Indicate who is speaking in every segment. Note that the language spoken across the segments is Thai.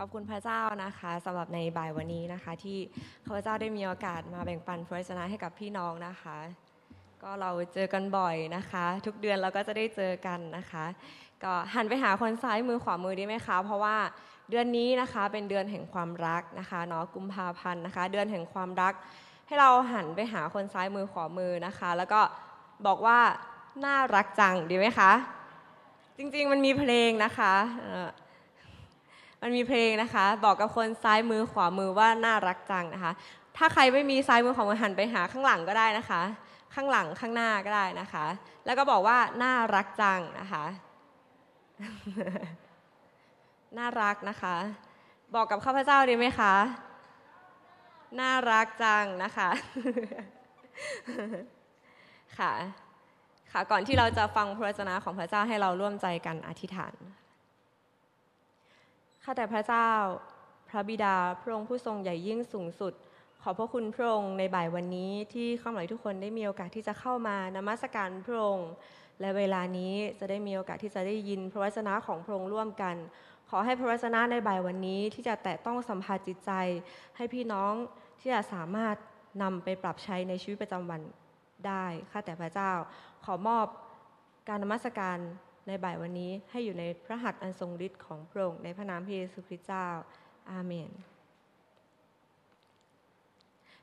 Speaker 1: ขอบคุณพระเจ้านะคะสำหรับในบ่ายวันนี้นะคะ ที่ข้าพเจ้าได้มีโอกาสมาแบ่งปันพระวจนะให้กับพี่น้องนะคะ ก็เราเจอกันบ่อยนะคะ ทุกเดือนเราก็จะได้เจอกันนะคะ ก็หันไปหาคนซ้ายมือขวามือดีไหมคะ เพราะว่าเดือนนี้นะคะเป็นเดือนแห่งความรักนะคะเนาะกุมภาพันธ์นะคะ เดือนแห่งความรัก ให้เราหันไปหาคนซ้ายมือขวามือนะคะ แล้วก็บอกว่าน่ารักจังดีไหมคะ จริงๆมันมีเพลงนะคะ มันมีเพลงนะคะ บอกกับคนซ้ายมือขวามือว่าน่ารักจังนะคะ ถ้าใครไม่มีซ้ายมือขวามือหันไปหาข้างหลังก็ได้นะคะ ข้างหลังข้างหน้าก็ได้นะคะ แล้วก็บอกว่าน่ารักจังนะคะ น่ารักนะคะ บอกกับข้าพเจ้าดีไหมคะ น่ารักจังนะคะค่ะ ค่ะ ก่อนที่เราจะฟังพระวจนะของพระเจ้าให้เราร่วมใจกันอธิษฐาน ข้าแต่พระเจ้า พระบิดาพระองค์ผู้ทรงใหญ่ยิ่งสูงสุด ขอพระคุณพระองค์ในบ่ายวันนี้ที่ข้าหลายทุกคนได้มีโอกาสที่จะเข้ามานมัสการพระองค์และเวลานี้จะได้มีโอกาสที่จะได้ยินพระวจนะของพระองค์ร่วมกัน ขอให้พระวจนะในบ่ายวันนี้ที่จะแตะต้องสัมผัสจิตใจ ให้พี่น้องที่จะสามารถนำไปปรับใช้ในชีวิตประจำวันได้ ข้าแต่พระเจ้า ขอมอบการนมัสการ ในบ่ายวันนี้ให้อยู่ในพระหัตถ์อันทรงฤทธิ์ของพระองค์ในพระนามพระเยซูคริสต์เจ้า อาเมน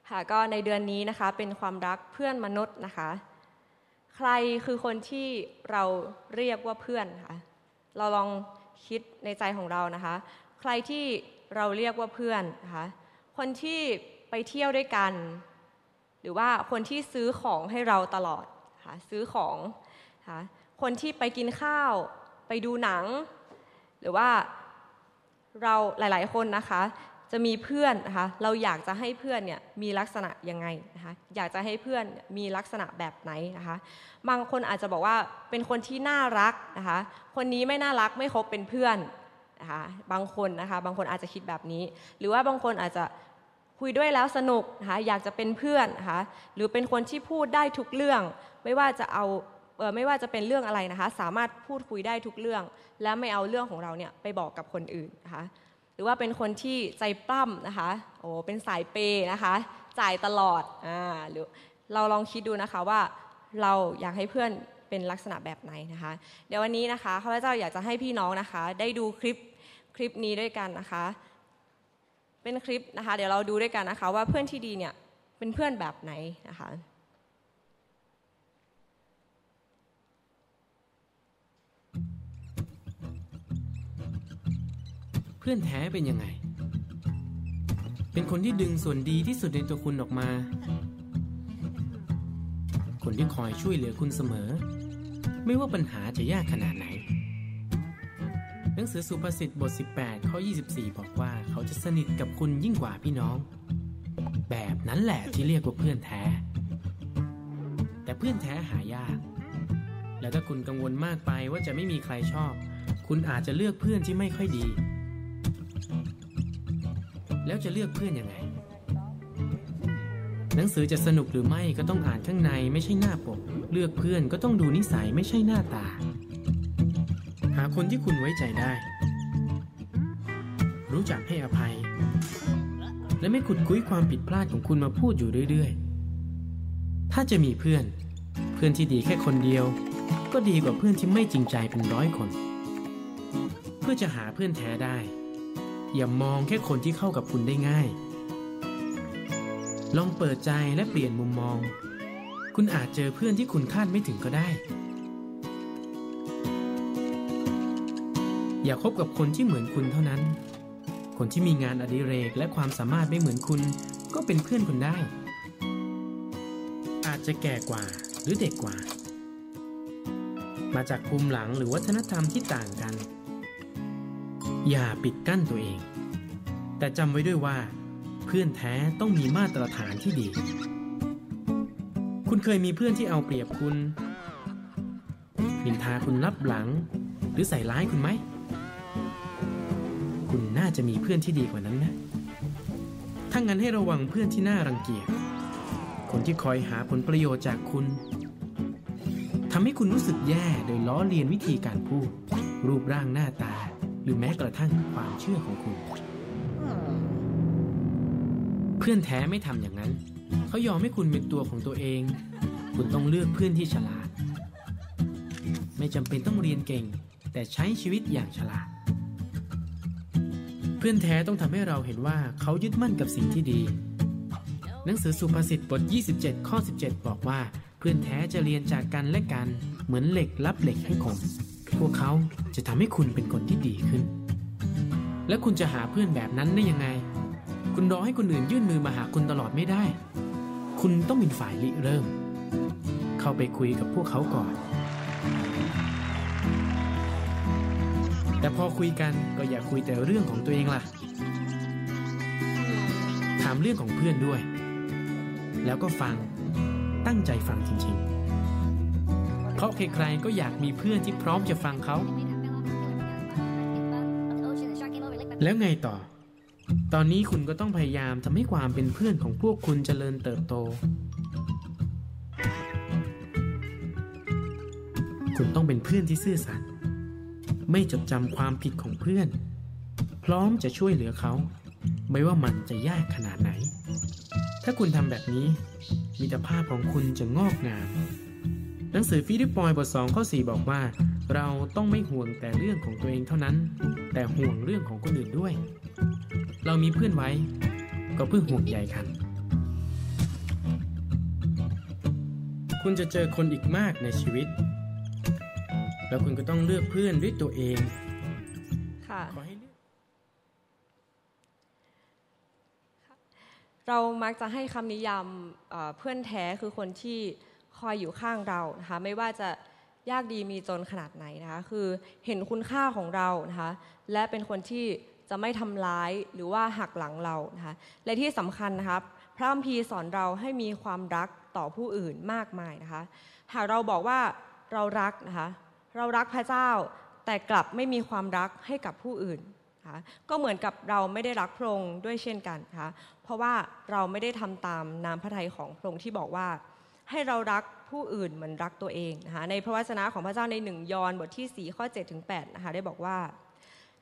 Speaker 1: ค่ะก็ในเดือนนี้นะคะเป็นความรักเพื่อนมนุษย์นะคะ ใครคือคนที่เราเรียกว่าเพื่อนคะเราลองคิดในใจของเรานะคะ ใครที่เราเรียกว่าเพื่อนนะคะคนที่ไปเที่ยวด้วยกัน หรือว่าคนที่ซื้อของให้เราตลอดค่ะซื้อของค่ะ คนที่ไปกินข้าว ไปดูหนัง หรือว่าเราหลายๆ คนนะคะ จะมีเพื่อนนะคะ เราอยากจะให้เพื่อนเนี่ยมีลักษณะยังไงนะคะ อยากจะให้เพื่อนมีลักษณะแบบไหนนะคะ บางคนอาจจะบอกว่าเป็นคนที่น่ารักนะคะ คนนี้ไม่น่ารักไม่คบเป็นเพื่อนนะคะ บางคนนะคะ บางคนอาจจะคิดแบบนี้ หรือว่าบางคนอาจจะคุยด้วยแล้วสนุกนะคะ อยากจะเป็นเพื่อนนะคะ หรือเป็นคนที่พูดได้ทุกเรื่อง ไม่ว่าจะเอา ไม่ว่าจะเป็นเรื่องอะไรนะคะ สามารถพูดคุยได้ทุกเรื่อง แล้วไม่เอาเรื่องของเราเนี่ยไปบอกกับคนอื่นนะคะหรือว่าเป็นคนที่ใจปล้ำนะคะโอ้เป็นสายเปนะคะ จ่ายตลอดอ่าหรือเราลองคิดดูนะคะว่าเราอยากให้เพื่อนเป็นลักษณะแบบไหนนะคะ เดี๋ยววันนี้นะคะข้าพเจ้าอยากจะให้พี่น้องนะคะ ได้ดูคลิปคลิปนี้ด้วยกันนะคะ เป็นคลิปนะคะ เดี๋ยวเราดูด้วยกันนะคะ ว่าเพื่อนที่ดีเนี่ยเป็นเพื่อนแบบไหนนะคะ
Speaker 2: เพื่อนแท้เป็นยังไง เป็นคนที่ดึงส่วนดีที่สุดในตัวคุณออกมา คนที่คอยช่วยเหลือคุณเสมอ ไม่ว่าปัญหาจะยากขนาดไหน หนังสือสุภาษิตบท 18 ข้อ 24 บอกว่าเขาจะสนิทกับคุณยิ่งกว่าพี่น้อง แบบนั้นแหละที่เรียกว่าเพื่อนแท้ แต่เพื่อนแท้หายาก และถ้าคุณกังวลมากไปว่าจะไม่มีใครชอบ คุณอาจจะเลือกเพื่อนที่ไม่ค่อยดี แล้วจะเลือกเพื่อนยังไง หนังสือจะสนุกหรือไม่ก็ต้องอ่านข้างในไม่ใช่หน้าปก เลือกเพื่อนก็ต้องดูนิสัยไม่ใช่หน้าตา หาคนที่คุณไว้ใจได้ รู้จักให้อภัย และไม่ขุดคุ้ยความผิดพลาดของคุณมาพูดอยู่เรื่อยๆ ถ้าจะมีเพื่อน เพื่อนที่ดีแค่คนเดียว ก็ดีกว่าเพื่อนที่ไม่จริงใจเป็นร้อยคน เพื่อจะหาเพื่อนแท้ได้ อย่ามองแค่คนที่เข้ากับคุณได้ง่าย ลองเปิดใจและเปลี่ยนมุมมอง คุณอาจเจอเพื่อนที่คุณคาดไม่ถึงก็ได้ อย่าคบกับคนที่เหมือนคุณเท่านั้น คนที่มีงานอดิเรกและความสามารถไม่เหมือนคุณ ก็เป็นเพื่อนคุณได้ อาจจะแก่กว่าหรือเด็กกว่า มาจากภูมิหลังหรือวัฒนธรรมที่ต่างกัน อย่าปิดกั้นตัวเอง แต่จำไว้ด้วยว่า เพื่อนแท้ต้องมีมาตรฐานที่ดี คุณเคยมีเพื่อนที่เอาเปรียบคุณนินทาคุณลับหลัง หรือใส่ร้ายคุณไหม คุณน่าจะมีเพื่อนที่ดีกว่านั้นนะ ถ้างั้นให้ระวังเพื่อนที่น่ารังเกียจ คนที่คอยหาผลประโยชน์จากคุณทำให้คุณรู้สึกแย่โดยล้อเลียนวิธีการพูด รูปร่างหน้าตา หรือแม้กระทั่งความเชื่อของคุณ เพื่อนแท้ไม่ทำอย่างนั้น เขายอมให้คุณเป็นตัวของตัวเอง คุณต้องเลือกเพื่อนที่ฉลาด ไม่จำเป็นต้องเรียนเก่ง แต่ใช้ชีวิตอย่างฉลาด เพื่อนแท้ต้องทำให้เราเห็นว่าเขายึดมั่นกับสิ่งที่ดี หนังสือสุภาษิตบท 27 ข้อ 17 บอกว่า เพื่อนแท้จะเรียนจากกันและกัน เหมือนเหล็กรับเหล็กให้คมพวกเขา จะทำให้คุณเป็นคนที่ดีขึ้น และคุณจะหาเพื่อนแบบนั้นได้ยังไง คุณรอให้คนอื่นยื่นมือมาหาคุณตลอดไม่ได้ คุณต้องเป็นฝ่ายริเริ่ม เข้าไปคุยกับพวกเขาก่อน แต่พอคุยกันก็อย่าคุยแต่เรื่องของตัวเองล่ะ ถามเรื่องของเพื่อนด้วย แล้วก็ฟัง ตั้งใจฟังจริงๆ เพราะใครๆก็อยากมีเพื่อนที่พร้อมจะฟังเขา แล้วไงต่อ ตอนนี้คุณก็ต้องพยายามทำให้ความเป็นเพื่อนของพวกคุณเจริญเติบโต คุณต้องเป็นเพื่อนที่ซื่อสัตย์ ไม่จดจำความผิดของเพื่อน พร้อมจะช่วยเหลือเขา ไม่ว่ามันจะยากขนาดไหน ถ้าคุณทำแบบนี้ มิตรภาพของคุณจะงอกงาม หนังสือฟิลิปปอยบท2ข้อ 4 บอกว่า เราต้องไม่ห่วงแต่เรื่องของตัวเองเท่านั้น แต่ห่วงเรื่องของคนอื่นด้วย เรามีเพื่อนไว้ ก็เพื่อห่วงใยกัน คุณจะเจอคนอีกมากในชีวิต แล้วคุณก็ต้องเลือกเพื่อนด้วยตัวเอง
Speaker 1: ค่ะ
Speaker 2: ขอให้เลือก
Speaker 1: เรามักจะให้คำนิยามเอ่อเพื่อนแท้คือคนที่คอยอยู่ข้างเรานะคะไม่ว่าจะ ยากดีมีจนขนาดไหนนะคะ คือเห็นคุณค่าของเรานะคะ และเป็นคนที่จะไม่ทำร้ายหรือว่าหักหลังเรานะคะ และที่สำคัญนะคะพระคัมภีร์สอนเราให้มีความรักต่อผู้อื่นมากมายนะคะ หากเราบอกว่าเรารักนะคะ เรารักพระเจ้า แต่กลับไม่มีความรักให้กับผู้อื่นนะคะก็เหมือนกับเราไม่ได้รักพระองค์ด้วยเช่นกันนะคะเพราะว่าเราไม่ได้ทำตามน้ำพระทัยของพระองค์ที่บอกว่า ให้เรารักผู้อื่นเหมือนรักตัวเองนะคะในพระวจนะของพระเจ้าในหนึ่งยอห์นบทที่4ข้อ7ถึง8นะคะได้บอกว่า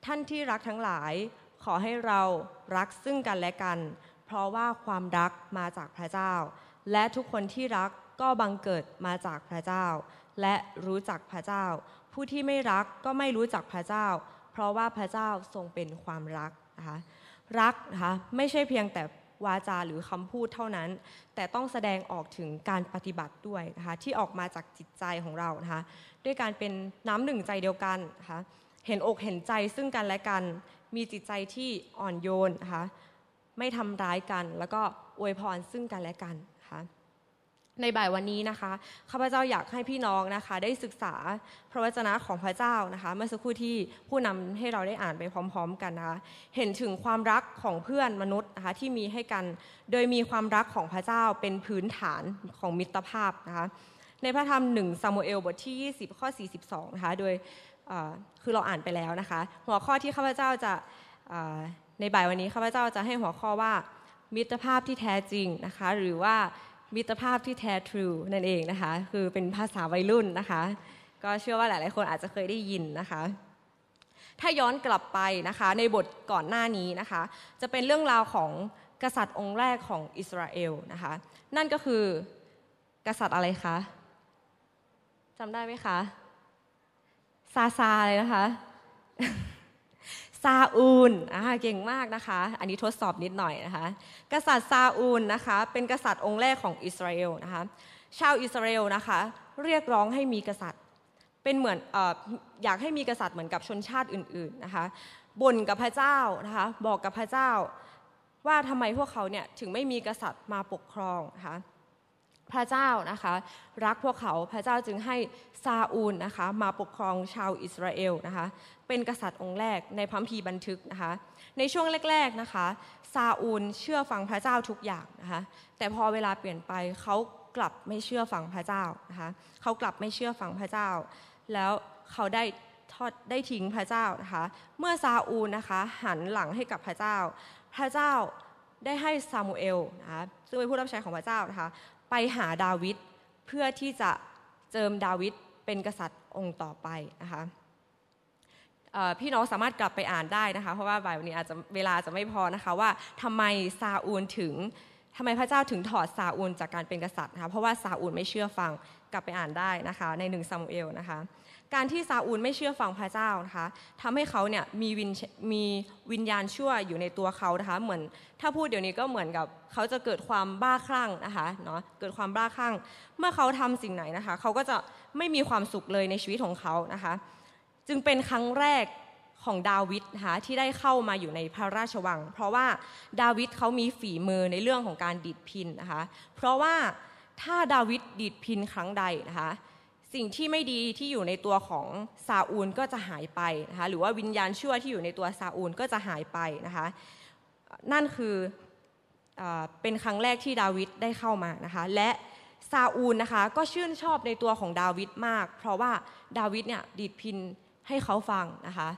Speaker 1: ท่านที่รักทั้งหลายขอให้เรารักซึ่งกันและกัน เพราะว่าความรักมาจากพระเจ้า และทุกคนที่รักก็บังเกิดมาจากพระเจ้า และรู้จักพระเจ้า ผู้ที่ไม่รักก็ไม่รู้จักพระเจ้า เพราะว่าพระเจ้าทรงเป็นความรักนะคะรักนะคะไม่ใช่เพียงแต่ วาจาหรือคำพูดเท่านั้น แต่ต้องแสดงออกถึงการปฏิบัติด้วยนะคะที่ออกมาจากจิตใจของเรานะคะด้วยการเป็นน้ำหนึ่งใจเดียวกันนะคะเห็นอกเห็นใจซึ่งกันและกัน มีจิตใจที่อ่อนโยนนะคะไม่ทำร้ายกัน แล้วก็อวยพรซึ่งกันและกันนะคะ ในบ่ายวันนี้นะคะข้าพเจ้าอยากให้พี่น้องนะคะ ได้ศึกษาพระวจนะของพระเจ้านะคะ เมื่อสักครู่ที่ผู้นำให้เราได้อ่านไปพร้อม ๆ กันนะคะเห็นถึงความรักของเพื่อนมนุษย์นะคะที่มีให้กัน โดยมีความรักของพระเจ้าเป็นพื้นฐานของมิตรภาพนะคะในพระธรรมหนึ่งซามูเอลบทที่ 20 ข้อ 42 นะคะ โดยคือเราอ่านไปแล้วนะคะ หัวข้อที่ข้าพเจ้าจะในบ่ายวันนี้ข้าพเจ้าจะให้หัวข้อว่ามิตรภาพที่แท้จริงนะคะ หรือว่า มิตรภาพที่แท้ true นั่นเองนะคะ คือเป็นภาษาวัยรุ่นนะคะ ก็เชื่อว่าหลายๆคนอาจจะเคยได้ยินนะคะ ถ้าย้อนกลับไปนะคะ ในบทก่อนหน้านี้นะคะ จะเป็นเรื่องราวของกษัตริย์องค์แรกของอิสราเอลนะคะ นั่นก็คือกษัตริย์อะไรคะจำได้ไหมคะ ซาซาเลยนะคะ ซาอูลอ่าเก่งมากนะคะ อันนี้ทดสอบนิดหน่อยนะคะ กษัตริย์ซาอูลนะคะ เป็นกษัตริย์องค์แรกของอิสราเอลนะคะ ชาวอิสราเอลนะคะ เรียกร้องให้มีกษัตริย์ เป็นเหมือนออยากให้มีกษัตริย์เหมือนกับชนชาติอื่นๆนะคะ บ่นกับพระเจ้านะคะ บอกกับพระเจ้า ว่าทำไมพวกเขาเนี่ยถึงไม่มีกษัตริย์มาปกครองนะคะ พระเจ้านะคะ รักพวกเขาพระเจ้าจึงให้ซาอูลนะคะ มาปกครองชาวอิสราเอลนะคะ เป็นกษัตริย์องค์แรกในพัมพีบันทึกนะคะ ในช่วงแรกๆนะคะซาอูลเชื่อฟังพระเจ้าทุกอย่างนะคะ แต่พอเวลาเปลี่ยนไปเขากลับไม่เชื่อฟังพระเจ้านะคะเขากลับไม่เชื่อฟังพระเจ้า แล้วเขาได้ทอดได้ทิ้งพระเจ้านะคะ เมื่อซาอูลนะคะหันหลังให้กับพระเจ้า พระเจ้าได้ให้ซามูเอลนะคะซึ่งเป็นผู้รับใช้ของพระเจ้านะคะ ไปหาดาวิดเพื่อที่จะเจิมดาวิดเป็นกษัตริย์องค์ต่อไปนะคะพี่น้องสามารถกลับไปอ่านได้นะคะ เพราะว่าบ่ายวันนี้อาจจะเวลาจะไม่พอนะคะว่าทำไมซาอูลถึงทำไมพระเจ้าถึงถอดซาอูลจากการเป็นกษัตริย์นะคะเพราะว่าซาอูลไม่เชื่อฟังกลับไปอ่านได้นะคะในหนึ่งซามูเอลนะคะ การที่ซาอูลไม่เชื่อฟังพระเจ้านะคะทำให้เขาเนี่ยมีวินมีวิญญาณชั่วอยู่ในตัวเขานะคะเหมือนถ้าพูดเดี๋ยวนี้ก็เหมือนกับเขาจะเกิดความบ้าคลั่งนะคะเนาะเกิดความบ้าคลั่ง เมื่อเขาทำสิ่งไหนนะคะ เขาก็จะไม่มีความสุขเลยในชีวิตของเขานะคะ จึงเป็นครั้งแรกของดาวิดนะคะที่ได้เข้ามาอยู่ในพระราชวัง เพราะว่าดาวิดเขามีฝีมือในเรื่องของการดีดพินนะคะ เพราะว่าถ้าดาวิดดีดพินครั้งใดนะคะ สิ่งที่ไม่ดีที่อยู่ในตัวของซาอูลก็จะหายไปนะคะหรือว่าวิญญาณชั่วที่อยู่ในตัวซาอูลก็จะหายไปนะคะนั่นคือเป็นครั้งแรกที่ดาวิดได้เข้ามานะคะและซาอูลนะคะก็ชื่นชอบในตัวของดาวิดมาก เพราะว่าดาวิดเนี่ยดีดพินให้เขาฟังนะคะ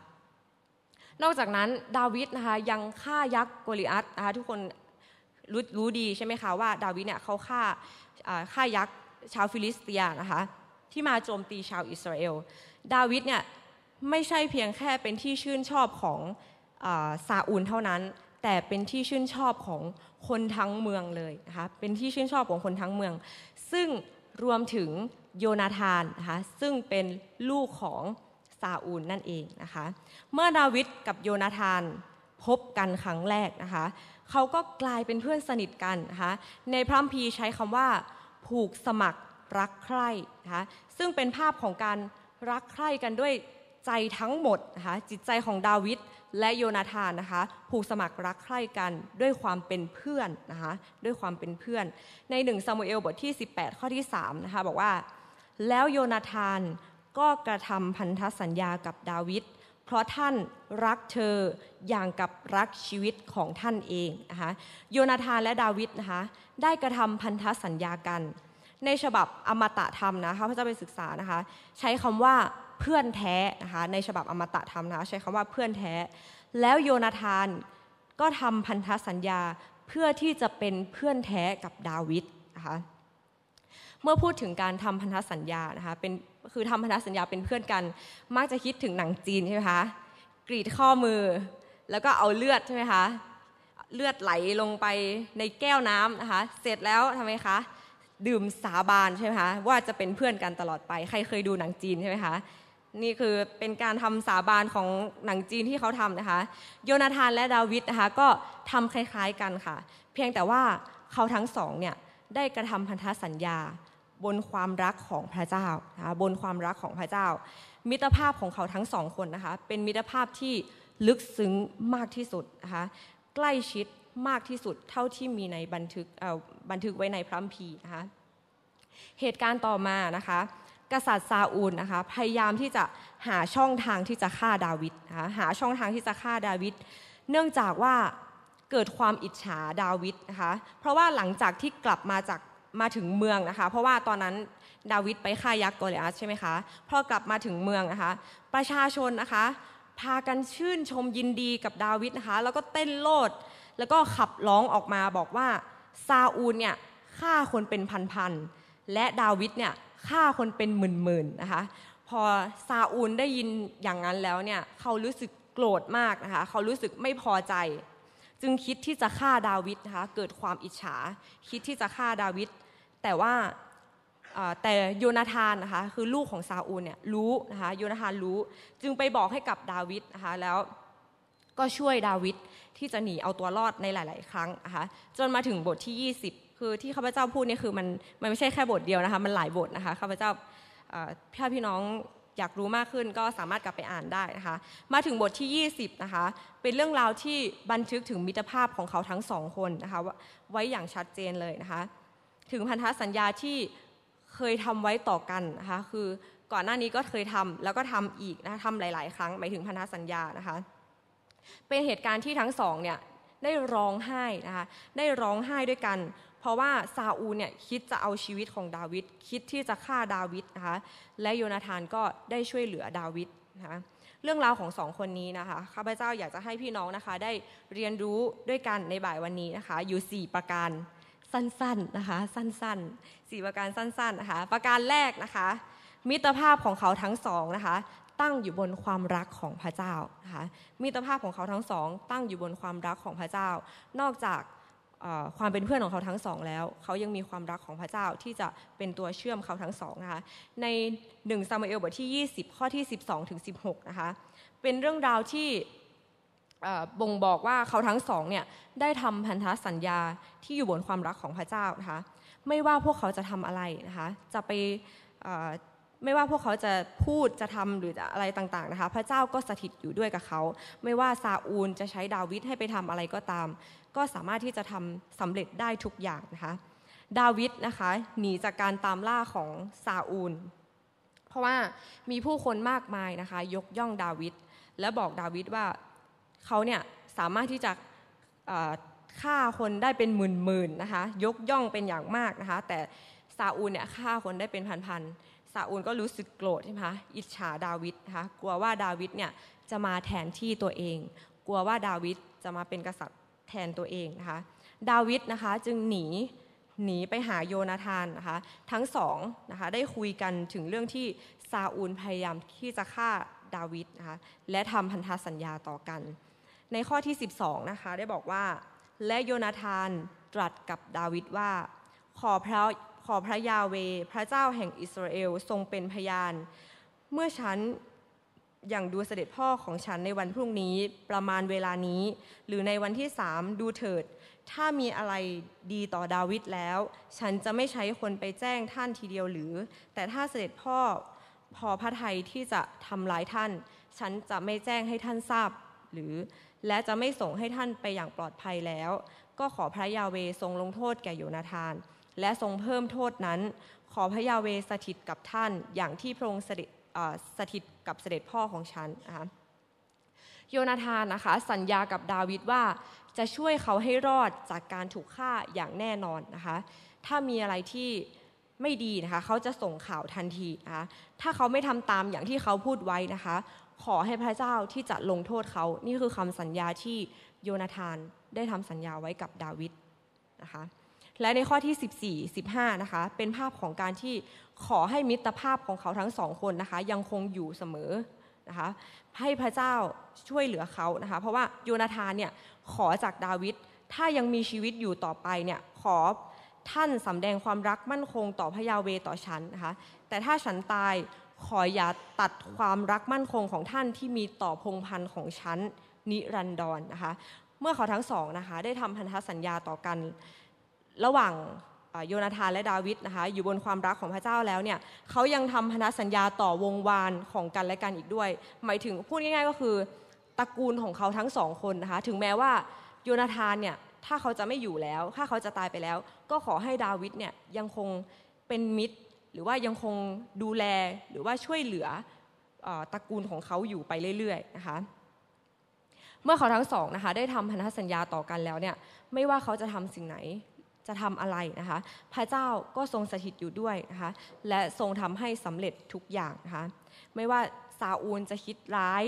Speaker 1: นอกจากนั้นดาวิดนะคะยังฆ่ายักษ์โกลิอัตนะคะทุกคนรู้รู้ดีใช่ไหมคะว่าดาวิดเนี่ยเขาฆ่าฆ่ายักษ์ชาวฟีลิสเตียนะคะ ที่มาโจมตีชาวอิสราเอล ดาวิดเนี่ยไม่ใช่เพียงแค่เป็นที่ชื่นชอบของซาอูลเท่านั้น แต่เป็นที่ชื่นชอบของคนทั้งเมืองเลยนะคะเป็นที่ชื่นชอบของคนทั้งเมือง ซึ่งรวมถึงโยนาธานนะคะซึ่งเป็นลูกของซาอูลนั่นเองนะคะเมื่อดาวิดกับโยนาธานพบกันครั้งแรกนะคะเขาก็กลายเป็นเพื่อนสนิทกันนะคะในพระคัมภีร์ใช้คำว่าผูกสมัคร รักใคร่นะคะซึ่งเป็นภาพของการรักใคร่กันด้วยใจทั้งหมดนะคะจิตใจของดาวิดและโยนาธานนะคะผูกสมัครรักใคร่กันด้วยความเป็นเพื่อนนะคะด้วยความเป็นเพื่อน ในหนึ่งซามูเอลบทที่ 18 ข้อที่3นะคะบอกว่าแล้วโยนาธานก็กระทำพันธสัญญากับดาวิดเพราะท่านรักเธออย่างกับรักชีวิตของท่านเองนะคะโยนาธานและดาวิดนะคะได้กระทำพันธสัญญากัน ในฉบับอมตะธรรมนะคะพระเจ้าไปศึกษานะคะ ใช้คำว่าเพื่อนแท้นะคะในฉบับอมตะธรรมนะคะใช้คำว่าเพื่อนแท้ แล้วโยนาธานก็ทำพันธสัญญาเพื่อที่จะเป็นเพื่อนแท้กับดาวิดนะคะเมื่อพูดถึงการทำพันธสัญญานะคะเป็นคือทำพันธสัญญาเป็นเพื่อนกัน มักจะคิดถึงหนังจีนใช่ไหมคะกรีดข้อมือ แล้วก็เอาเลือดใช่ไหมคะเลือดไหลลงไปในแก้วน้ำนะคะ เสร็จแล้วทำไมคะ ดื่มสาบานใช่ไหมคะว่าจะเป็นเพื่อนกันตลอดไป ใครเคยดูหนังจีนใช่ไหมคะนี่คือเป็นการทำสาบานของหนังจีนที่เขาทำนะคะ โยนาธานและดาวิดนะคะก็ทำคล้ายๆกันค่ะ เพียงแต่ว่าเขาทั้งสองเนี่ยได้กระทำพันธสัญญา บนความรักของพระเจ้านะคะบนความรักของพระเจ้า มิตรภาพของเขาทั้งสองคนนะคะเป็นมิตรภาพที่ลึกซึ้งมากที่สุดนะคะใกล้ชิดมากที่สุดเท่าที่มีในบันทึก บันทึกไว้ในพระคัมภีร์นะคะเหตุการณ์ต่อมานะคะกษัตริย์ซาอูลนะคะพยายามที่จะหาช่องทางที่จะฆ่าดาวิดนะคะหาช่องทางที่จะฆ่าดาวิดเนื่องจากว่าเกิดความอิจฉาดาวิดนะคะเพราะว่าหลังจากที่กลับมาจากมาถึงเมืองนะคะ เพราะว่าตอนนั้นดาวิดไปฆ่ายักษ์โกลิอัสใช่ไหมคะพอกลับมาถึงเมืองนะคะ ประชาชนนะคะ พากันชื่นชมยินดีกับดาวิดนะคะ แล้วก็เต้นโลดแล้วก็ขับร้องออกมาบอกว่า ซาอูลเนี่ยฆ่าคนเป็นพันๆและดาวิดเนี่ยฆ่าคนเป็นหมื่นๆนะคะพอซาอูลได้ยินอย่างนั้นแล้วเนี่ยเขารู้สึกโกรธมากนะคะเขารู้สึกไม่พอใจ จึงคิดที่จะฆ่าดาวิดนะคะเกิดความอิจฉา คิดที่จะฆ่าดาวิดแต่ว่าแต่โยนาธานนะคะคือลูกของซาอูลเนี่ยรู้นะคะโยนาธานรู้จึงไปบอกให้กับดาวิดนะคะแล้วก็ช่วยดาวิด ที่จะหนีเอาตัวรอดในหลาย ๆ ครั้งนะคะจนมาถึงบทที่ 20 คือที่ข้าพเจ้าพูดนี่คือมันมันไม่ใช่แค่บทเดียวนะคะมันหลายบทนะคะข้าพเจ้าพี่พี่น้องอยากรู้มากขึ้นก็สามารถกลับไปอ่านได้นะคะมาถึงบทที่ 20นะคะเป็นเรื่องราวที่บันทึกถึงมิตรภาพของเขาทั้งสองคนนะคะไว้อย่างชัดเจนเลยนะคะถึงพันธสัญญาที่เคยทำไว้ต่อกันนะคะคือก่อนหน้านี้ก็เคยทำแล้วก็ทำอีกนะะทำหลาย ๆ ครั้งหมายถึงพันธสัญญานะคะ เป็นเหตุการณ์ที่ทั้งสองเนี่ยได้ร้องไห้นะคะได้ร้องไห้ด้วยกัน เพราะว่าซาอูเนี่ยคิดจะเอาชีวิตของดาวิดคิดที่จะฆ่าดาวิดนะคะและโยนาธานก็ได้ช่วยเหลือดาวิดนะคะเรื่องราวของสองคนนี้นะคะข้าพเจ้าอยากจะให้พี่น้องนะคะ ได้เรียนรู้ด้วยกันในบ่ายวันนี้นะคะ อยู่ 4 ประการสั้นๆนะคะ สั้นๆ 4 ประการสั้นๆนะคะ ประการแรกนะคะ มิตรภาพของเขาทั้งสองนะคะ ตั้งอยู่บนความรักของพระเจ้านะคะมิตรภาพของเขาทั้งสอง ตั้งอยู่บนความรักของพระเจ้า นอกจากความเป็นเพื่อนของเขาทั้งสองแล้ว เขายังมีความรักของพระเจ้าที่จะเป็นตัวเชื่อมเขาทั้งสองนะคะในหนึ่งซามูเอลบทที่ 20 ข้อที่ 12ถึง16นะคะเป็นเรื่องราวที่บ่งบอกว่าเขาทั้งสองเนี่ยได้ทำพันธสัญญาที่อยู่บนความรักของพระเจ้านะคะไม่ว่าพวกเขาจะทำอะไรนะคะจะไป ไม่ว่าพวกเขาจะพูดจะทำหรืออะไรต่างๆนะคะ พระเจ้าก็สถิตอยู่ด้วยกับเขา ไม่ว่าซาอูลจะใช้ดาวิดให้ไปทำอะไรก็ตาม ก็สามารถที่จะทำสำเร็จได้ทุกอย่างนะคะ ดาวิดนะคะหนีจากการตามล่าของซาอูล เพราะว่ามีผู้คนมากมายนะคะ ยกย่องดาวิดและบอกดาวิดว่าเขาเนี่ยสามารถที่จะฆ่าคนได้เป็นหมื่นๆนะคะ ยกย่องเป็นอย่างมากนะคะ แต่ซาอูลเนี่ยฆ่าคนได้เป็นพันๆ ซาอูลก็รู้สึกโกรธใช่ไหมคะอิจฉาดาวิดนะคะกลัวว่าดาวิดเนี่ยจะมาแทนที่ตัวเอง กลัวว่าดาวิดจะมาเป็นกษัตริย์แทนตัวเองนะคะดาวิดนะคะจึงหนีหนีไปหาโยนาธานนะคะทั้งสองนะคะได้คุยกันถึงเรื่องที่ซาอูลพยายามที่จะฆ่าดาวิดนะคะและทำพันธสัญญาต่อกัน ในข้อที่ 12นะคะได้บอกว่าและโยนาธานตรัสกับดาวิดว่า ขอพระ ขอพระยาเว พระเจ้าแห่งอิสราเอลทรงเป็นพยาน เมื่อฉันอย่างดูเสด็จพ่อของฉันในวันพรุ่งนี้ประมาณเวลานี้ หรือในวันที่สามดูเถิด ถ้ามีอะไรดีต่อดาวิดแล้ว ฉันจะไม่ใช้คนไปแจ้งท่านทีเดียวหรือ แต่ถ้าเสด็จพ่อพอพระทัยที่จะทำร้ายท่าน ฉันจะไม่แจ้งให้ท่านทราบหรือ และจะไม่ส่งให้ท่านไปอย่างปลอดภัยแล้ว ก็ขอพระยาเวทรงลงโทษแก่โยนาธาน และทรงเพิ่มโทษนั้น ขอพระยาเวสถิตกับท่านอย่างที่พระองค์สถิตกับเสด็จพ่อของฉันนะคะโยนาธานนะคะสัญญากับดาวิดว่าจะช่วยเขาให้รอดจากการถูกฆ่าอย่างแน่นอนนะคะถ้ามีอะไรที่ไม่ดีนะคะเขาจะส่งข่าวทันทีนะคะถ้าเขาไม่ทำตามอย่างที่เขาพูดไว้นะคะ ขอให้พระเจ้าที่จะลงโทษเขา นี่คือคำสัญญาที่โยนาธานได้ทำสัญญาไว้กับดาวิดนะคะ และในข้อที่ 14 15 นะคะ เป็นภาพของการที่ขอให้มิตรภาพของเขาทั้งสองคนนะคะ ยังคงอยู่เสมอนะคะให้พระเจ้าช่วยเหลือเขานะคะ เพราะว่าโยนาธานเนี่ยขอจากดาวิดถ้ายังมีชีวิตอยู่ต่อไปเนี่ยขอท่านสำแดงความรักมั่นคงต่อพระยาเวต่อฉันนะคะ แต่ถ้าฉันตายขออย่าตัดความรักมั่นคงของท่านที่มีต่อพงพันธ์ของฉันนิรันดรนนะคะ เมื่อเขาทั้งสองนะคะ ได้ทำพันธสัญญาต่อกัน ระหว่างโยนาธานและดาวิดนะคะอยู่บนความรักของพระเจ้าแล้วเนี่ยเขายังทำพันธสัญญาต่อวงวานของกันและกันอีกด้วย หมายถึงพูดง่ายๆก็คือตระกูลของเขาทั้งสองคนนะคะถึงแม้ว่าโยนาธานเนี่ยถ้าเขาจะไม่อยู่แล้ว ถ้าเขาจะตายไปแล้ว ก็ขอให้ดาวิดเนี่ยยังคงเป็นมิตร หรือว่ายังคงดูแลหรือว่าช่วยเหลือตระกูลของเขาอยู่ไปเรื่อยๆนะคะเมื่อเขาทั้งสองนะคะได้ทำพันธสัญญาต่อกันแล้วเนี่ยไม่ว่าเขาจะทำสิ่งไหน จะทำอะไรนะคะ พระเจ้าก็ทรงสถิตอยู่ด้วยนะคะ และทรงทำให้สำเร็จทุกอย่างนะคะ ไม่ว่าซาอูลจะคิดร้าย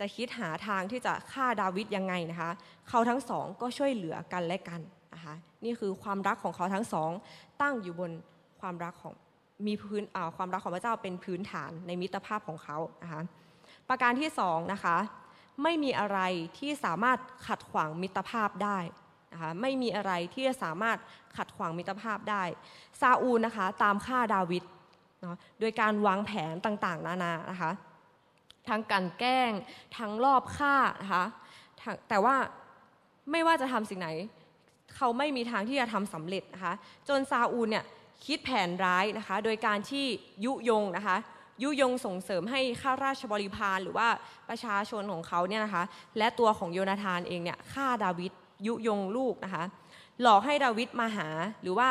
Speaker 1: จะคิดหาทางที่จะฆ่าดาวิดยังไงนะคะ เขาทั้งสองก็ช่วยเหลือกันและกันนะคะ นี่คือความรักของเขาทั้งสอง ตั้งอยู่บนความรักของมีพื้นความรักของพระเจ้าเป็นพื้นฐานในมิตรภาพของเขานะคะ ประการที่สองนะคะ ไม่มีอะไรที่สามารถขัดขวางมิตรภาพได้ นะคะไม่มีอะไรที่จะสามารถขัดขวางมิตรภาพได้ ซาอูลนะคะตามฆ่าดาวิดเนาะโดยการวางแผนต่างๆ นานานะคะทั้งการแกล้งทั้งรอบฆ่านะคะแต่ว่าไม่ว่าจะทำสิ่งไหน เขาไม่มีทางที่จะทำสำเร็จนะคะจนซาอูลเนี่ยคิดแผนร้ายนะคะโดยการที่ยุยงนะคะยุยงส่งเสริมให้ข้าราชบริพารหรือว่าประชาชนของเขาเนี่ยนะคะและตัวของโยนาธานเองเนี่ยฆ่าดาวิด ยุยงลูกนะคะ หลอกให้ดาวิดมาหา หรือว่า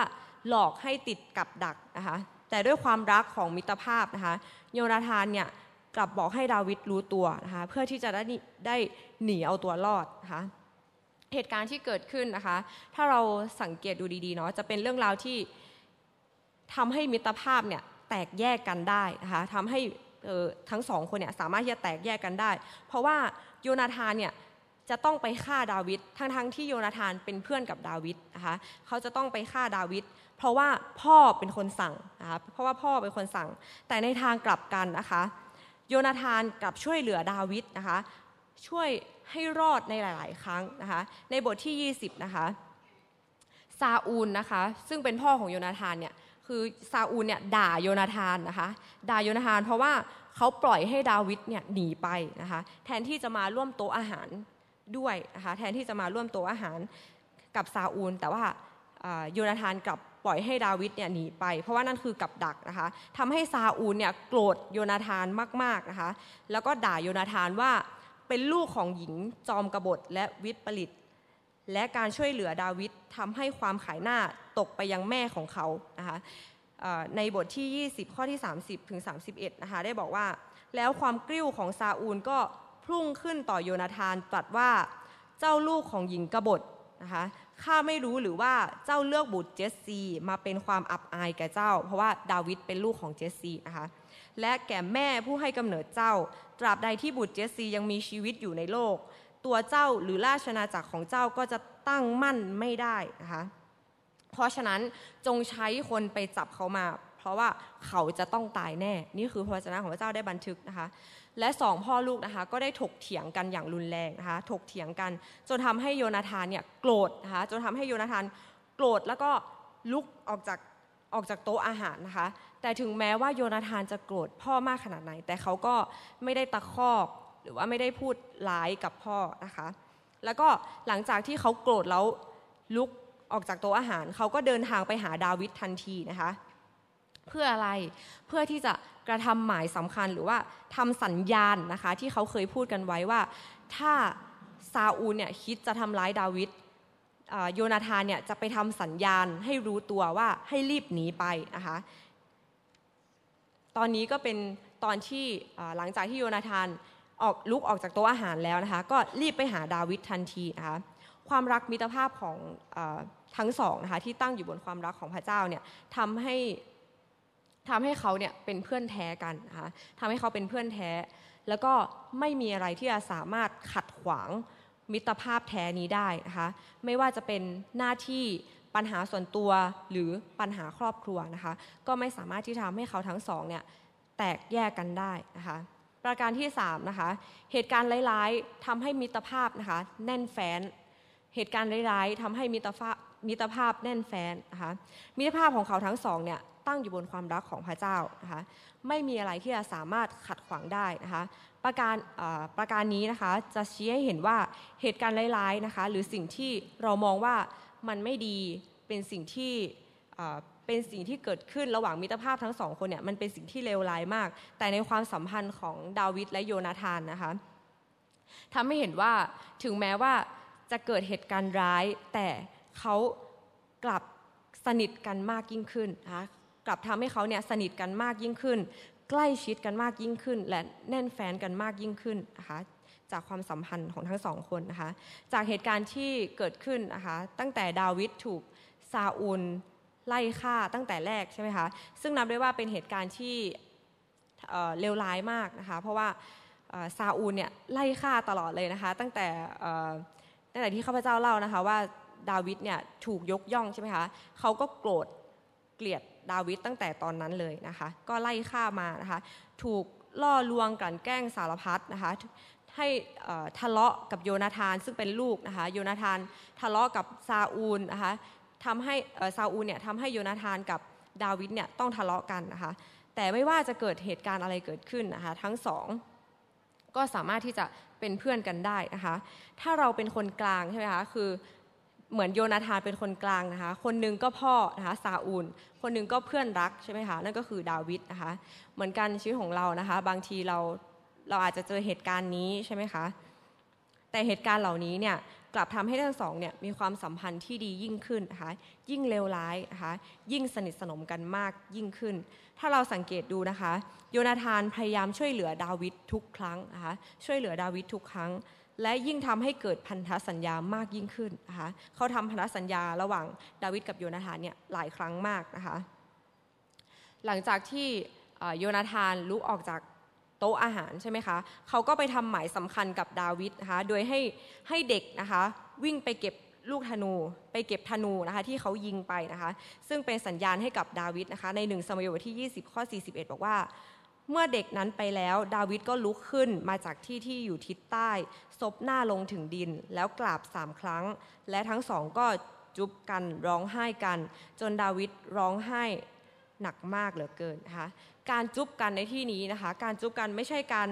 Speaker 1: หลอกให้ติดกับดักนะคะ แต่ด้วยความรักของมิตรภาพนะคะ โยนาธานเนี่ยกลับบอกให้ดาวิดรู้ตัวนะคะ เพื่อที่จะได้ได้หนีเอาตัวรอดนะคะเหตุการณ์ที่เกิดขึ้นนะคะ ถ้าเราสังเกตดูดีๆเนาะจะเป็นเรื่องราวที่ทำให้มิตรภาพเนี่ยแตกแยกกันได้นะคะทำให้ทั้งสองคนเนี่ยสามารถที่จะแตกแยกกันได้ เพราะว่าโยนาธานเนี่ย จะต้องไปฆ่าดาวิดทั้งๆทที่โยนาธานเป็นเพื่อนกับดาวิดนะคะเขาจะต้องไปฆ่าดาวิดเพราะว่าพ่อเป็นคนสั่งนะคะเพราะว่าพ่อเป็นคนสั่ง แต่ในทางกลับกันนะคะโยนาธานกลับช่วยเหลือดาวิดนะคะช่วยให้รอดในหลาย ๆ ครั้งนะคะในบทที่ 20นะคะซาอูลนะคะซึ่งเป็นพ่อของโยนาธานเนี่ยคือซาอูลเนี่ยด่าโยนาธานนะคะด่าโยนาธานเพราะว่าเขาปล่อยให้ดาวิดเนี่ยหนีไปนะคะแทนที่จะมาร่วมโต๊ะอาหาร ด้วยนะคะแทนที่จะมาร่วมต๊ะอาหารกับซาอูล แต่ว่าโยนาธานกลับปล่อยให้ดาวิดเนี่ยหนีไป เพราะว่านั่นคือกับดักนะคะทำให้ซาอูลเนี่ยโกรธโยนาธานมากๆนะคะแล้วก็ด่าโยนาธานว่าเป็นลูกของหญิงจอมกบฏและวิปริตและการช่วยเหลือดาวิดทำให้ความขายหน้าตกไปยังแม่ของเขานะคะในบทที่ 20 ข้อที่ 30 ถึง 31 นะคะได้บอกว่า แล้วความกริ้วของซาอูลก็ พุ่งขึ้นต่อโยนาธานตรัสว่าเจ้าลูกของหญิงกบฏนะคะข้าไม่รู้หรือว่าเจ้าเลือกบุตรเจสซีมาเป็นความอับอายแก่เจ้า เพราะว่าดาวิดเป็นลูกของเจสซีนะคะและแก่แม่ผู้ให้กำเนิดเจ้า ตราบใดที่บุตรเจสซียังมีชีวิตอยู่ในโลก ตัวเจ้าหรือราชนาจักรของเจ้าก็จะตั้งมั่นไม่ได้นะคะเพราะฉะนั้นจงใช้คนไปจับเขามา เพราะว่าเขาจะต้องตายแน่ นี่คือพระวจนะของพระเจ้าได้บันทึกนะคะ และสองพ่อลูกนะคะก็ได้ถกเถียงกันอย่างรุนแรงนะคะถกเถียงกัน จนทำให้โยนาธานเนี่ยโกรธนะคะจนทำให้โยนาธานโกรธแล้วก็ลุกออกจากออกจากโต๊ะอาหารนะคะ แต่ถึงแม้ว่าโยนาธานจะโกรธพ่อมากขนาดไหน แต่เขาก็ไม่ได้ตะคอก หรือว่าไม่ได้พูดร้ายกับพ่อนะคะ แล้วก็หลังจากที่เขาโกรธแล้วลุกออกจากโต๊ะอาหาร เขาก็เดินทางไปหาดาวิดทันทีนะคะ พื่ออะไร เพื่อที่จะกระทำหมายสำคัญหรือว่าทำสัญญาณนะคะที่เขาเคยพูดกันไว้ว่า ถ้าซาอูลเนี่ยคิดจะทำร้ายดาวิดโยนาธานเนี่ยจะไปทำสัญญาณให้รู้ตัวว่าให้รีบหนีไปนะคะตอนนี้ก็เป็นตอนที่หลังจากที่โยนาธานออกลุกออกจากโต๊ะอาหารแล้วนะคะก็รีบไปหาดาวิดทันทีนะคะความรักมิตรภาพของอทั้งสองนะคะที่ตั้งอยู่บนความรักของพระเจ้าเนี่ยทำให้ ทำให้เขาเนี่ยเป็นเพื่อนแท้กันนะคะทำให้เขาเป็นเพื่อนแท้ แล้วก็ไม่มีอะไรที่จะสามารถขัดขวางมิตรภาพแท้นี้ได้นะคะไม่ว่าจะเป็นหน้าที่ปัญหาส่วนตัวหรือปัญหาครอบครัวนะคะก็ไม่สามารถที่ทำให้เขาทั้งสองเนี่ยแตกแยกกันได้นะคะประการที่3นะคะเหตุการณ์ร้ายๆทำให้มิตรภาพนะคะแน่นแฟ้นเหตุการณ์ร้ายๆทำให้มิตรภาพมิตรภาพแน่นแฟ้นนะคะมิตรภาพของเขาทั้งสองเนี่ย ตั้งอยู่บนความรักของพระเจ้านะคะไม่มีอะไรที่จะสามารถขัดขวางได้นะคะประการประการนี้นะคะจะชี้ให้เห็นว่าเหตุการณ์ร้ายๆนะคะหรือสิ่งที่เรามองว่ามันไม่ดีเป็นสิ่งที่เป็นสิ่งที่เกิดขึ้นระหว่างมิตรภาพทั้งสองคนเนี่ยมันเป็นสิ่งที่เลวร้ายมาก แต่ในความสัมพันธ์ของดาวิดและโยนาธานนะคะทำให้เห็นว่าถึงแม้ว่าจะเกิดเหตุการณ์ร้าย แต่เขากลับสนิทกันมากยิ่งขึ้นนะคะ กลับทำให้เขาเนี่ยสนิทกันมากยิ่งขึ้น ใกล้ชิดกันมากยิ่งขึ้น และแน่นแฟนกันมากยิ่งขึ้นนะคะจากความสัมพันธ์ของทั้งสองคนนะคะจากเหตุการณ์ที่เกิดขึ้นนะคะตั้งแต่ดาวิดถูกซาอูลไล่ฆ่าตั้งแต่แรกใช่ไหมคะซึ่งนับได้ว่าเป็นเหตุการณ์ที่เลวร้ายมากนะคะเพราะว่าซาอูลเนี่ยไล่ฆ่าตลอดเลยนะคะตั้งแต่ตั้งแต่ที่ข้าพเจ้าเล่านะคะว่าดาวิดเนี่ยถูกยกย่องใช่ไหมคะเขาก็โกรธ เกลียดดาวิดตั้งแต่ตอนนั้นเลยนะคะ ก็ไล่ฆ่ามานะคะ ถูกล่อลวงกลั่นแกล้งสารพัดนะคะให้ทะเลาะกับโยนาธานซึ่งเป็นลูกนะคะโยนาธานทะเลาะกับซาอูลนะคะทำให้ซาอูลเนี่ยทำให้โยนาธานกับดาวิดเนี่ยต้องทะเลาะกันนะคะ แต่ไม่ว่าจะเกิดเหตุการณ์อะไรเกิดขึ้นนะคะ ทั้งสองก็สามารถที่จะเป็นเพื่อนกันได้นะคะ ถ้าเราเป็นคนกลางใช่ไหมคะคือ เหมือนโยนาธานเป็นคนกลางนะคะ คนหนึ่งก็พ่อนะคะซาอูล คนหนึ่งก็เพื่อนรักใช่ไหมคะนั่นก็คือดาวิดนะคะ เหมือนกันชีวิตของเรานะคะ บางทีเราเราอาจจะเจอเหตุการณ์นี้ใช่ไหมคะแต่เหตุการณ์เหล่านี้เนี่ยกลับทำให้ทั้งสองเนี่ยมีความสัมพันธ์ที่ดียิ่งขึ้นนะคะยิ่งเลวร้ายนะคะยิ่งสนิทสนมกันมากยิ่งขึ้น ถ้าเราสังเกตดูนะคะ โยนาธานพยายามช่วยเหลือดาวิดทุกครั้งนะคะช่วยเหลือดาวิดทุกครั้ง และยิ่งทำให้เกิดพันธสัญญามากยิ่งขึ้นนะคะเขาทำพันธสัญญาระหว่างดาวิดกับโยนาธานเนี่ยหลายครั้งมากนะคะหลังจากที่โยนาธานลุกออกจากโต๊ะอาหารใช่ไหมคะเขาก็ไปทำหมายสำคัญกับดาวิดนะคะโดยให้ให้เด็กนะคะวิ่งไปเก็บลูกธนูไปเก็บธนูนะคะที่เขายิงไปนะคะซึ่งเป็นสัญญาณให้กับดาวิดนะคะในหนึ่งสมัยบทที่ 20 ข้อ 41 บอกว่า เมื่อเด็กนั้นไปแล้วดาวิดก็ลุกขึ้นมาจากที่ที่อยู่ทิศใต้ซบหน้าลงถึงดิน แล้วกราบสามครั้ง และทั้งสองก็จุบกันร้องไห้กัน จนดาวิดร้องไห้หนักมากเหลือเกินนะคะการจุบกันในที่นี้นะคะ การจุบกันไม่ใช่การ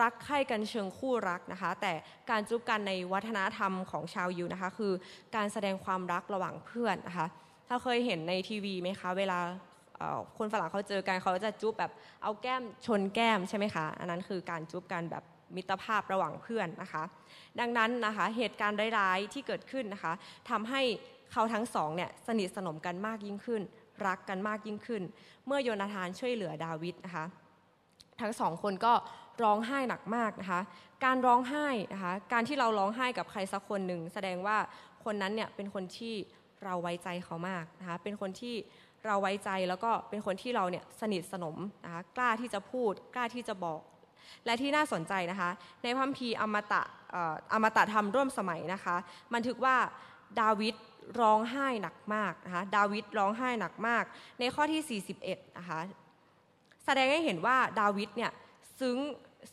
Speaker 1: รักใคร่กันเชิงคู่รักนะคะ แต่การจุบกันในวัฒนธรรมของชาวยิวนะคะ คือการแสดงความรักระหว่างเพื่อนนะคะถ้าเคยเห็นในทีวีไหมคะ เวลา คนฝรั่งเขาเจอกันเขาจะจุบแบบเอาแก้มชนแก้มใช่ไหมคะอันนั้นคือการจุบกันแบบมิตรภาพระหว่างเพื่อนนะคะ ดังนั้นนะคะเหตุการณ์ร้ายๆที่เกิดขึ้นนะคะทำให้เขาทั้งสองเนี่ยสนิทสนมกันมากยิ่งขึ้น รักกันมากยิ่งขึ้น เมื่อโยนาธานช่วยเหลือดาวิดนะคะ ทั้งสองคนก็ร้องไห้หนักมากนะคะ การร้องไห้นะคะการที่เราร้องไห้กับใครสักคนหนึ่งแสดงว่าคนนั้นเนี่ยเป็นคนที่เราไว้ใจเขามากนะคะเป็นคนที่ เราไว้ใจแล้วก็เป็นคนที่เราเนี่ยสนิทสนมนะคะกล้าที่จะพูด กล้าที่จะบอก และที่น่าสนใจนะคะ ในพัมพีอมตะอมตะธรรมร่วมสมัยนะคะ บันทึกว่าดาวิดร้องไห้หนักมากนะคะดาวิดร้องไห้หนักมาก ในข้อที่ 41นะคะแสดงให้เห็นว่าดาวิดเนี่ยซึ้ง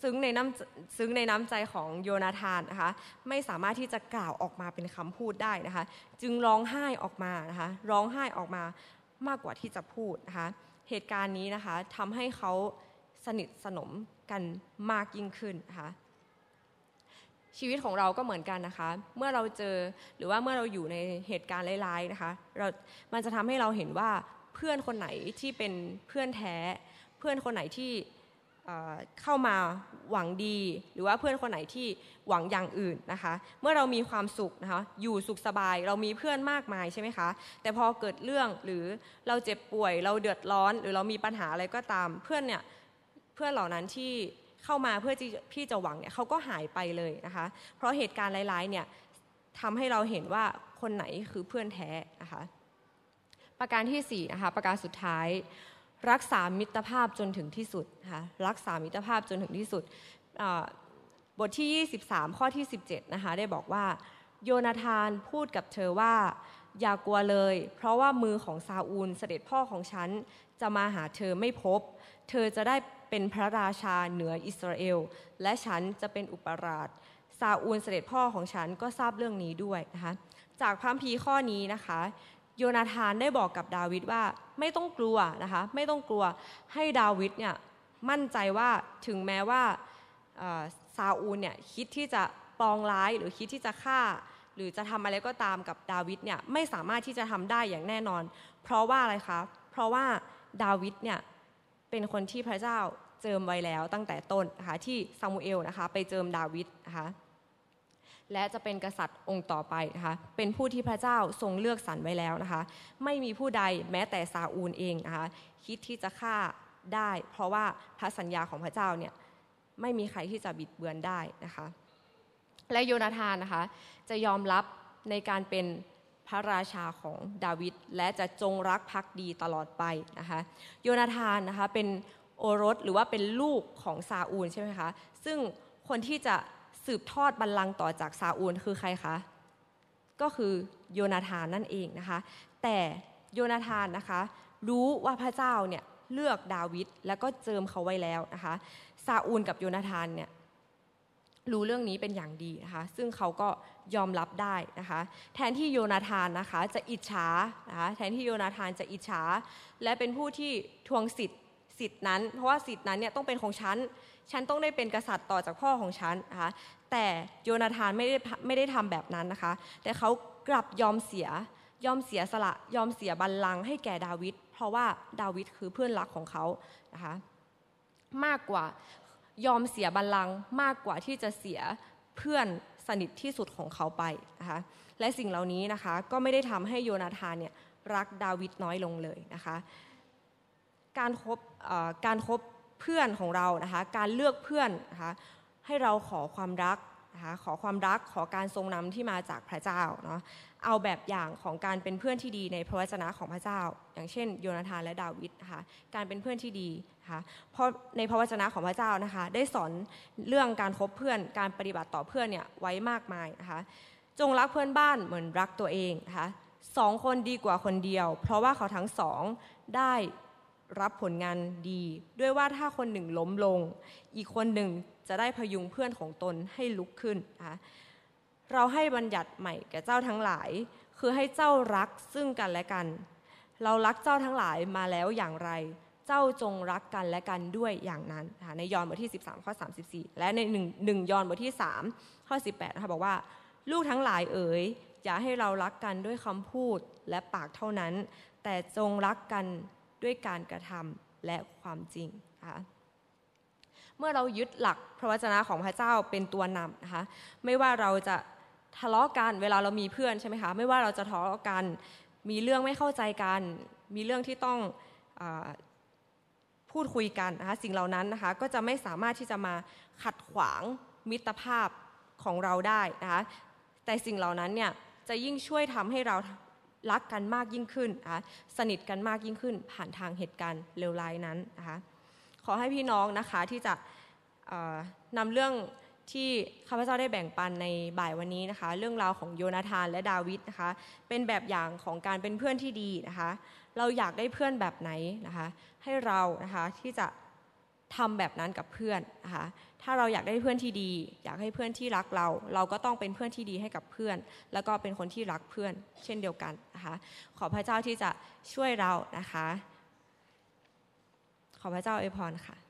Speaker 1: ซึ้งในน้ำซึ้งในน้ำใจของโยนาธานนะคะไม่สามารถที่จะกล่าวออกมาเป็นคำพูดได้นะคะ จึงร้องไห้ออกมานะคะร้องไห้ออกมา มากกว่าที่จะพูดนะคะเหตุการณ์นี้นะคะทำให้เขาสนิทสนมกันมากยิ่งขึ้นนะคะชีวิตของเราก็เหมือนกันนะคะ เมื่อเราเจอหรือว่าเมื่อเราอยู่ในเหตุการณ์ร้ายๆนะคะเรามันจะทำให้เราเห็นว่าเพื่อนคนไหนที่เป็นเพื่อนแท้ เพื่อนคนไหนที่ เข้ามาหวังดี หรือว่าเพื่อนคนไหนที่หวังอย่างอื่นนะคะ เมื่อเรามีความสุขนะคะอยู่สุขสบายเรามีเพื่อนมากมายใช่ไหมคะ แต่พอเกิดเรื่องหรือเราเจ็บป่วย เราเดือดร้อน หรือเรามีปัญหาอะไรก็ตาม เพื่อนเนี่ยเพื่อนเหล่านั้นที่เข้ามาเพื่อที่จะหวังเนี่ยเขาก็หายไปเลยนะคะ เพราะเหตุการณ์ร้ายๆเนี่ยทำให้เราเห็นว่าคนไหนคือเพื่อนแท้นะคะ ประการที่4นะคะประการสุดท้าย รักษามิตรภาพจนถึงที่สุดค่ะรักษามิตรภาพจนถึงที่สุดบทที่ 23 ข้อที่ 17 นะคะ ได้บอกว่า โยนาธานพูดกับเธอว่า อย่ากลัวเลย เพราะว่ามือของซาอูลเสด็จพ่อของฉัน จะมาหาเธอไม่พบ เธอจะได้เป็นพระราชาเหนืออิสราเอล และฉันจะเป็นอุปราชซาอูลเสด็จพ่อของฉันก็ทราบเรื่องนี้ด้วยนะคะ จากพระพีข้อนี้นะคะ โยนาธานได้บอกกับดาวิดว่าไม่ต้องกลัวนะคะไม่ต้องกลัวให้ดาวิดเนี่ยมั่นใจว่าถึงแม้ว่าซาอูลเนี่ยคิดที่จะปองร้ายหรือคิดที่จะฆ่า หรือจะทำอะไรก็ตามกับดาวิดเนี่ยไม่สามารถที่จะทำได้อย่างแน่นอน เพราะว่าอะไรคะเพราะว่าดาวิดเนี่ยเป็นคนที่พระเจ้าเจิมไว้แล้วตั้งแต่ต้นนะคะที่ซามูเอลนะคะไปเจิมดาวิดนะคะ และจะเป็นกษัตริย์องค์ต่อไปนะคะเป็นผู้ที่พระเจ้าทรงเลือกสรรไว้แล้วนะคะไม่มีผู้ใดแม้แต่ซาอูลเองนะคะคิดที่จะฆ่าได้ เพราะว่าพระสัญญาของพระเจ้าเนี่ยไม่มีใครที่จะบิดเบือนได้นะคะและโยนาธานนะคะจะยอมรับในการเป็นพระราชาของดาวิดและจะจงรักภักดีตลอดไปนะคะโยนาธานนะคะเป็นโอรสหรือว่าเป็นลูกของซาอูลใช่ไหมคะซึ่งคนที่จะ สืบทอดบัลลังก์ต่อจากซาอูลคือใครคะ ก็คือโยนาธานนั่นเองนะคะ แต่โยนาธานนะคะ รู้ว่าพระเจ้าเนี่ยเลือกดาวิดแล้วก็เจิมเขาไว้แล้วนะคะซาอูลกับโยนาธานเนี่ยรู้เรื่องนี้เป็นอย่างดีนะคะ ซึ่งเขาก็ยอมรับได้นะคะ แทนที่โยนาธานนะคะจะอิจฉานะคะแทนที่โยนาธานจะอิจฉาและเป็นผู้ที่ทวงสิทธิ์ สิทธินั้น เพราะว่าสิทธินั้นเนี่ยต้องเป็นของฉัน ฉันต้องได้เป็นกษัตริย์ต่อจากพ่อของฉันนะคะแต่โยนาธานไม่ได้ไม่ได้ทำแบบนั้นนะคะ แต่เขากลับยอมเสียยอมเสียสละยอมเสียบัลลังก์ให้แก่ดาวิดเพราะว่าดาวิดคือเพื่อนรักของเขานะคะมากกว่ายอมเสียบัลลังก์มากกว่าที่จะเสียเพื่อนสนิทที่สุดของเขาไปนะคะและสิ่งเหล่านี้นะคะก็ไม่ได้ทำให้โยนาธานเนี่ยรักดาวิดน้อยลงเลยนะคะ การครบการครบเพื่อนของเรานะคะ การเลือกเพื่อนนะคะให้เราขอความรักนะคะขอความรักขอการทรงนำที่มาจากพระเจ้าเนาะเอาแบบอย่างของการเป็นเพื่อนที่ดีในพระวจนะของพระเจ้า อย่างเช่น โยนาธานและดาวิดนะคะการเป็นเพื่อนที่ดีนะคะเพราะในพระวจนะของพระเจ้านะคะ ได้สอนเรื่องการคบเพื่อนการปฏิบัติต่อเพื่อนเนี่ยไว้มากมายนะคะจงรักเพื่อนบ้านเหมือนรักตัวเองนะคะสองคนดีกว่าคนเดียว เพราะว่าเขาทั้งสองได้ รับผลงานดี ด้วยว่าถ้าคนหนึ่งล้มลง อีกคนหนึ่งจะได้พยุงเพื่อนของตนให้ลุกขึ้นนะคะเราให้บัญญัติใหม่แก่เจ้าทั้งหลาย คือให้เจ้ารักซึ่งกันและกัน เรารักเจ้าทั้งหลายมาแล้วอย่างไร เจ้าจงรักกันและกันด้วยอย่างนั้นนะคะในยอห์นบทที่ 13 ข้อ 34 และในหนึ่งหนึ่งยอห์นบทที่ 3 ข้อ 18นะคะบอกว่า ลูกทั้งหลายเอ๋ยอย่าให้เรารักกันด้วยคำพูดและปากเท่านั้น แต่จงรักกัน ด้วยการกระทำและความจริงนะคะเมื่อเรายึดหลักพระวจนะของพระเจ้าเป็นตัวนำนะคะไม่ว่าเราจะทะเลาะกันเวลาเรามีเพื่อนใช่ไหมคะไม่ว่าเราจะทะเลาะกัน มีเรื่องไม่เข้าใจกัน มีเรื่องที่ต้องอพูดคุยกันนะคะสิ่งเหล่านั้นนะคะก็จะไม่สามารถที่จะมาขัดขวางมิตรภาพของเราได้นะคะแต่สิ่งเหล่านั้นเนี่ยจะยิ่งช่วยทำให้เรา รักกันมากยิ่งขึ้นนะคะสนิทกันมากยิ่งขึ้น ผ่านทางเหตุการณ์เลวร้ายนั้นนะคะขอให้พี่น้องนะคะที่จะนำเรื่องที่ข้าพเจ้าได้แบ่งปันในบ่ายวันนี้นะคะ เรื่องราวของโยนาธานและดาวิดนะคะ เป็นแบบอย่างของการเป็นเพื่อนที่ดีนะคะ เราอยากได้เพื่อนแบบไหนนะคะ ให้เรานะคะที่จะทำแบบนั้นกับเพื่อนนะคะ ถ้าเราอยากได้เพื่อนที่ดี อยากให้เพื่อนที่รักเรา เราก็ต้องเป็นเพื่อนที่ดีให้กับเพื่อน แล้วก็เป็นคนที่รักเพื่อน เช่นเดียวกันนะคะ ขอพระเจ้าที่จะช่วยเรานะคะ ขอพระเจ้าอวยพรค่ะ